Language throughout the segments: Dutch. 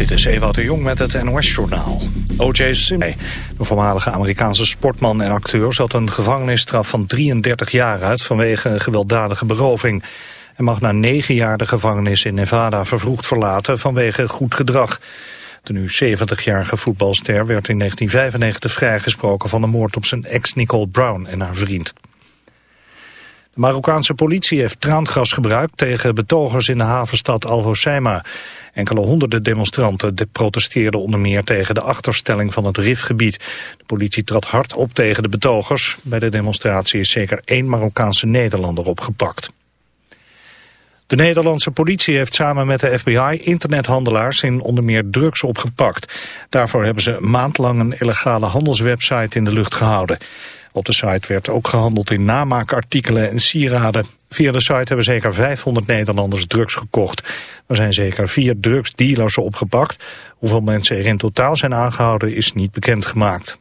Dit is Ewout de Jong met het NOS-journaal. O.J. Simpson, de voormalige Amerikaanse sportman en acteur... zat een gevangenisstraf van 33 jaar uit vanwege een gewelddadige beroving. Hij mag na negen jaar de gevangenis in Nevada vervroegd verlaten vanwege goed gedrag. De nu 70-jarige voetbalster werd in 1995 vrijgesproken van de moord op zijn ex Nicole Brown en haar vriend. De Marokkaanse politie heeft traangas gebruikt tegen betogers in de havenstad Al-Hoceima. Enkele honderden demonstranten protesteerden onder meer tegen de achterstelling van het RIF-gebied. De politie trad hard op tegen de betogers. Bij de demonstratie is zeker één Marokkaanse Nederlander opgepakt. De Nederlandse politie heeft samen met de FBI internethandelaars in onder meer drugs opgepakt. Daarvoor hebben ze maandlang een illegale handelswebsite in de lucht gehouden. Op de site werd ook gehandeld in namaakartikelen en sieraden. Via de site hebben zeker 500 Nederlanders drugs gekocht. Er zijn zeker vier drugsdealers opgepakt. Hoeveel mensen er in totaal zijn aangehouden is niet bekendgemaakt.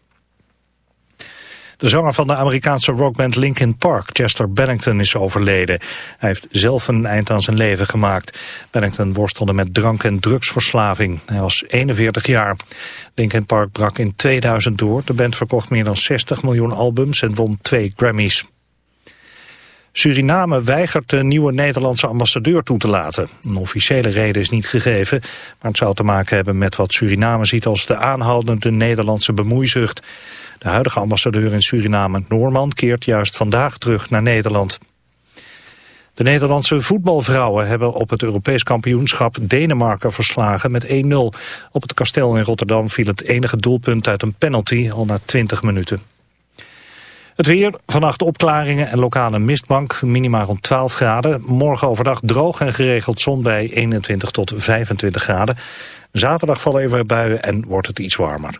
De zanger van de Amerikaanse rockband Linkin Park, Chester Bennington, is overleden. Hij heeft zelf een eind aan zijn leven gemaakt. Bennington worstelde met drank- en drugsverslaving. Hij was 41 jaar. Linkin Park brak in 2000 door. De band verkocht meer dan 60 miljoen albums en won twee Grammys. Suriname weigert de nieuwe Nederlandse ambassadeur toe te laten. Een officiële reden is niet gegeven, maar het zou te maken hebben met wat Suriname ziet als de aanhoudende Nederlandse bemoeizucht. De huidige ambassadeur in Suriname, Noorman, keert juist vandaag terug naar Nederland. De Nederlandse voetbalvrouwen hebben op het Europees kampioenschap Denemarken verslagen met 1-0. Op het kasteel in Rotterdam viel het enige doelpunt uit een penalty al na 20 minuten. Het weer, vannacht opklaringen en lokale mistbank, minimaal rond 12 graden. Morgen overdag droog en geregeld zon bij 21 tot 25 graden. Zaterdag vallen even buien en wordt het iets warmer.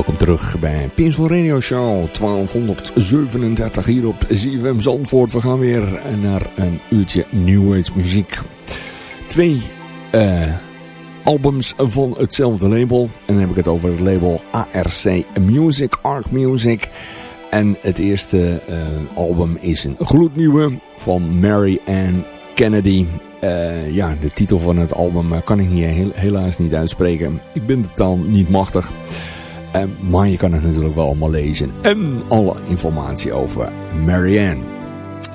Welkom terug bij Peaceful Radio Show 1237 hier op ZFM Zandvoort. We gaan weer naar een uurtje New Age muziek. Twee uh, albums van hetzelfde label. En dan heb ik het over het label ARC Music, Arc Music. En het eerste uh, album is een gloednieuwe van Mary Ann Kennedy. Uh, ja, de titel van het album kan ik hier helaas niet uitspreken. Ik ben de taal niet machtig. Uh, maar je kan het natuurlijk wel allemaal lezen. En alle informatie over Marianne.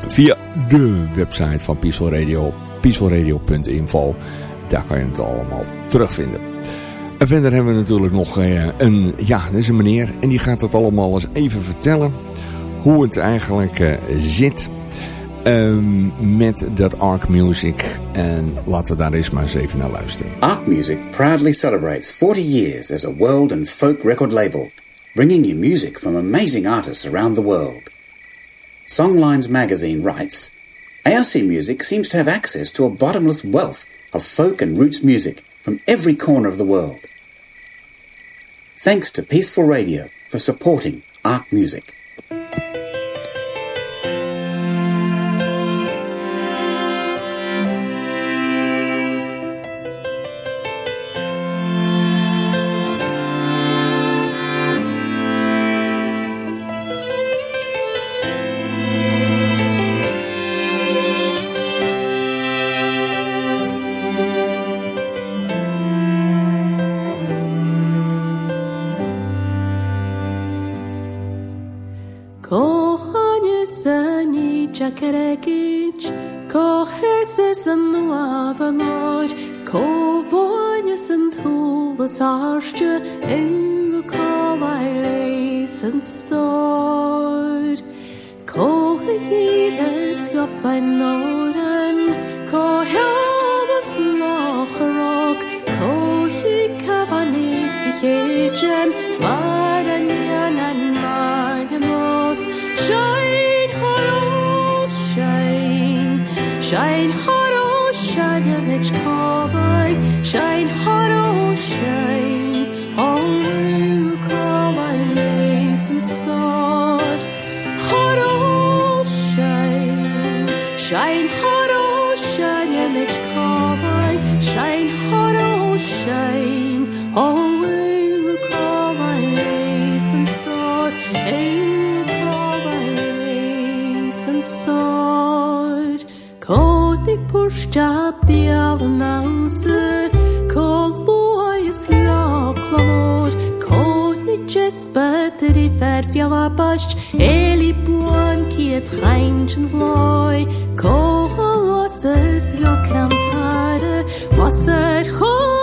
Via de website van Peaceful Radio. peacefulradio.info daar kan je het allemaal terugvinden. En verder hebben we natuurlijk nog uh, een, ja, dat is een meneer. En die gaat het allemaal eens even vertellen. Hoe het eigenlijk uh, zit um, met dat Arc Music. En laten we daar eens maar eens even naar luisteren. Arc Music proudly celebrates 40 years as a world and folk record label. Bringing you music from amazing artists around the world. Songlines magazine writes... ARC Music seems to have access to a bottomless wealth of folk and roots music from every corner of the world. Thanks to Peaceful Radio for supporting ARC Music. що treffer fjalla bash Eli puan ki et reinchen vloi Kohol osses jo kampare Wasser chol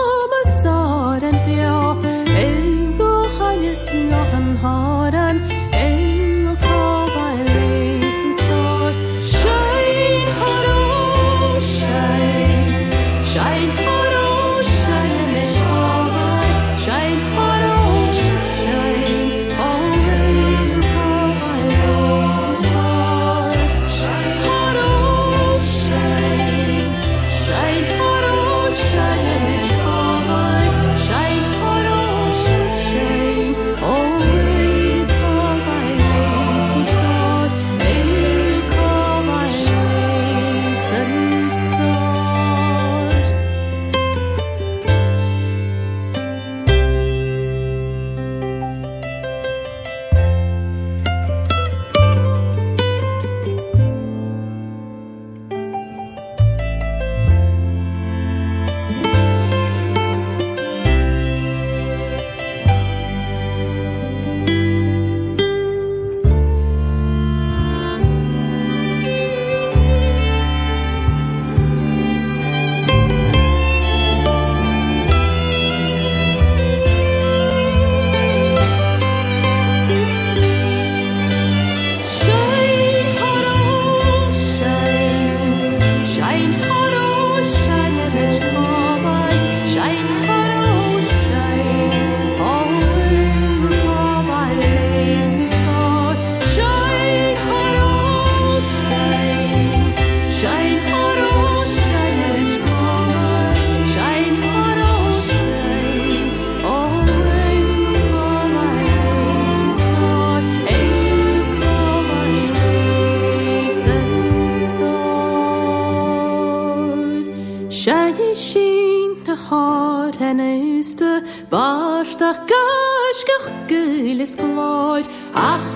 his glory. Ach,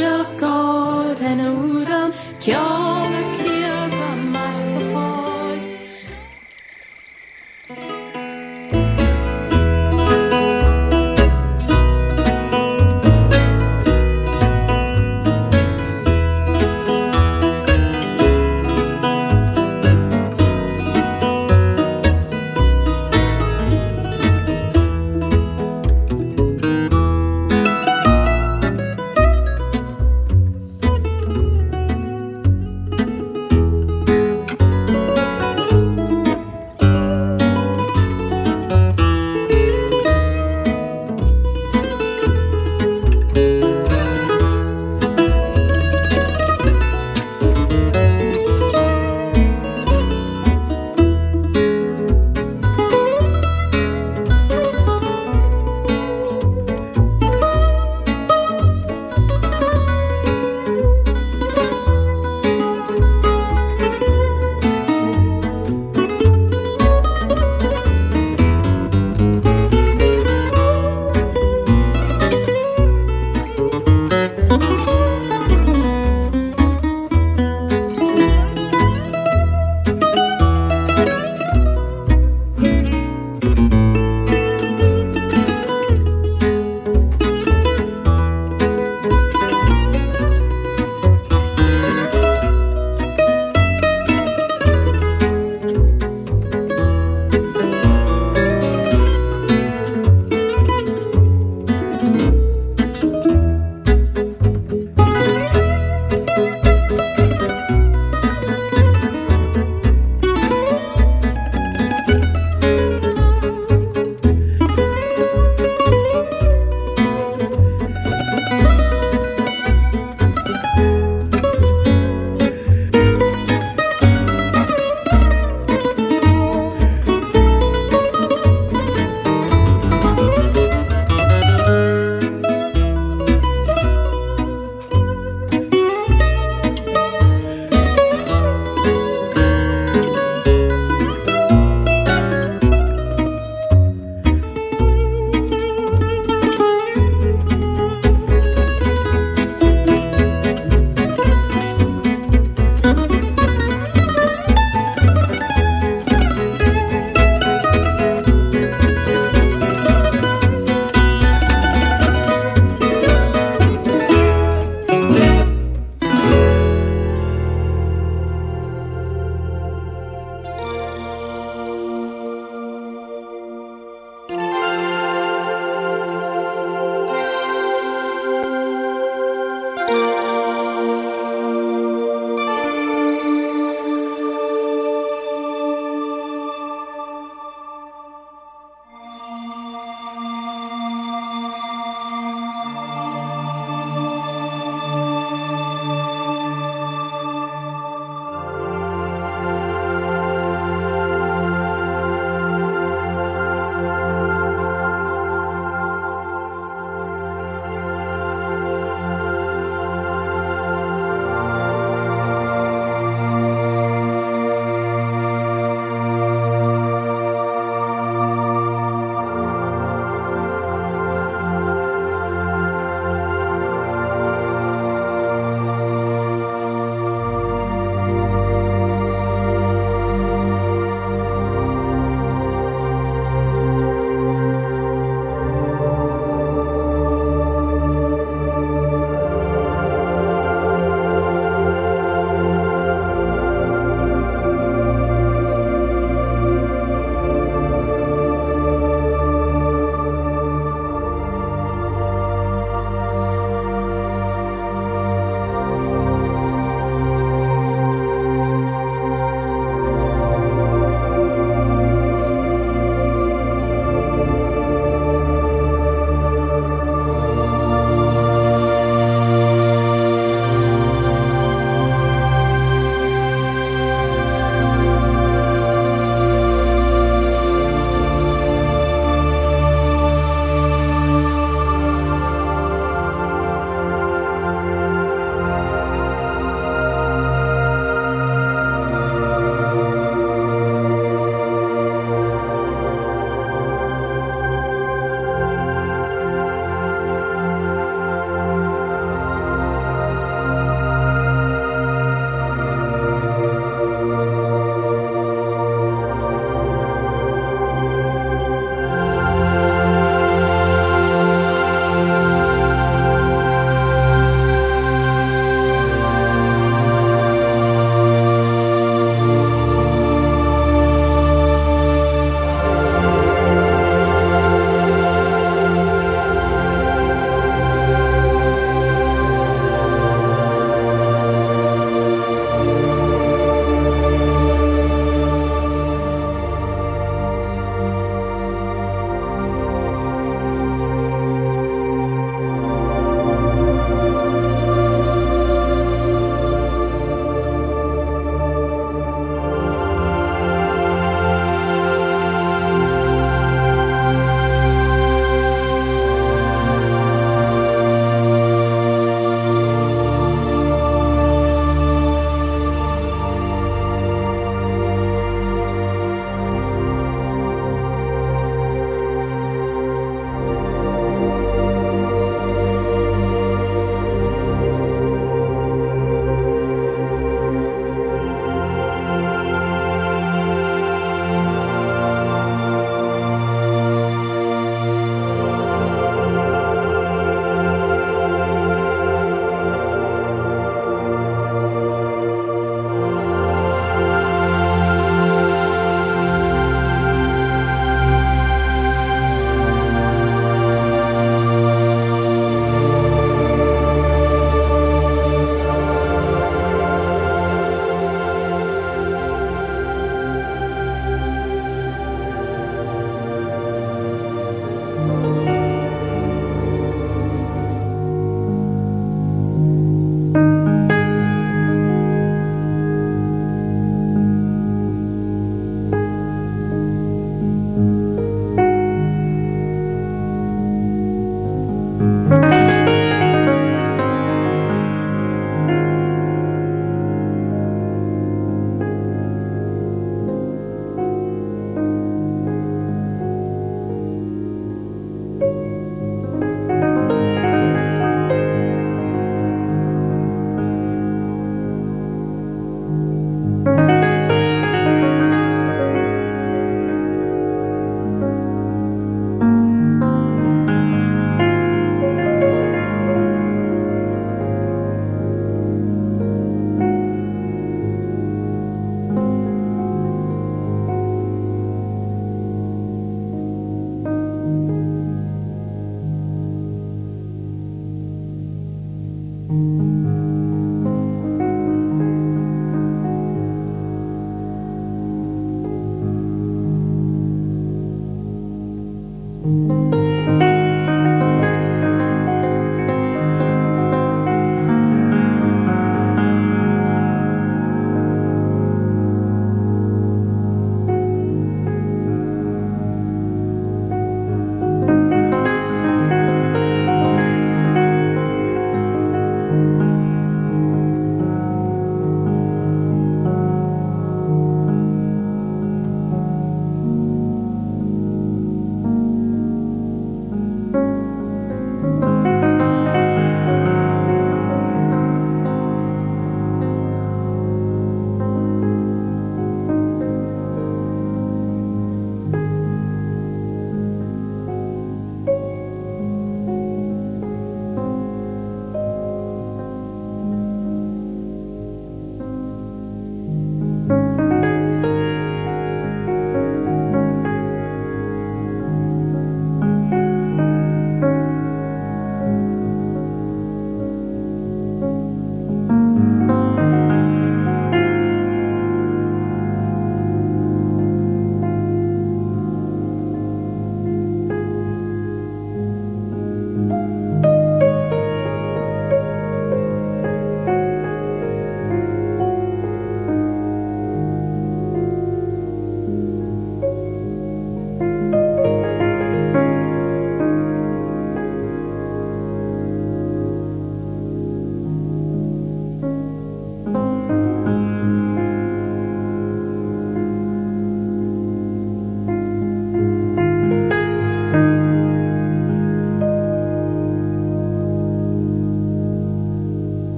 of God and Udam,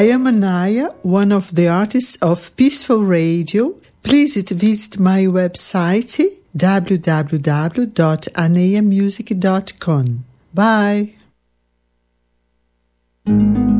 I am Anaya, one of the artists of Peaceful Radio. Please visit my website www.anayamusic.com. Bye.